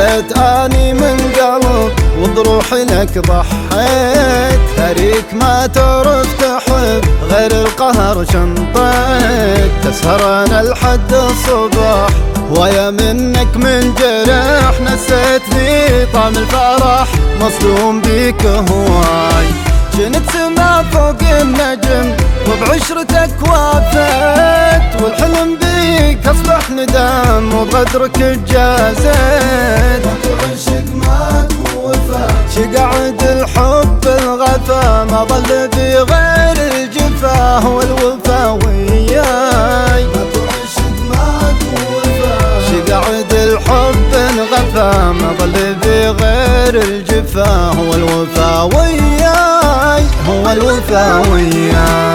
ضحيت آني من قلب وبروحي لك ضحيت. هريك ما تعرف تحب غير القهر شنطيت. تسهر أنا لحد الصبح ويا منك من جرح نسيتني. طعم الفرح مصدوم بيك هواي. جنت سما فوق النجم وبعشرتك وافيت والحلم اصبح ندم وبغدرك جازيت عشق ما توفى شقعد الحب الغفا ما ظل في غير الجفا وياي عشق ما توفى شقعد الحب انغفى ما ظل في غير الجفا هو الوفا وياي. هو الوفا وياي.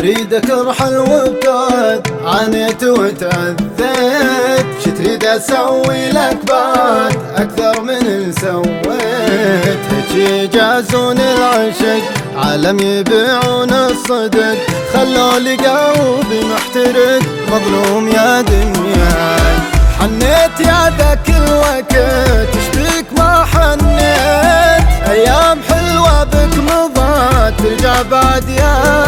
أريدك ارحل وابتعد عانيت وتأذيت. شو تريد أسوي لك بعد أكثر من اللي سويت. هيك يجازون العشق عالم يبيعون الصدق. خلوا لي قلبي محترق مظلوم يا دنياي حنيت يا ذاك الوقت تشبيك ما حنيت؟ أيام حلوة بك مضات ترجع بعد يا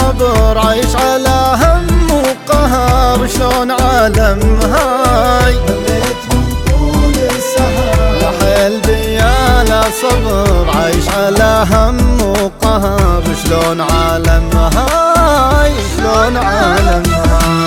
صبر عايش على هم وقهر. شلون عالم هاي؟ صبر عايش على هم وقهر. شلون عالم هاي؟ شلون عالم هاي؟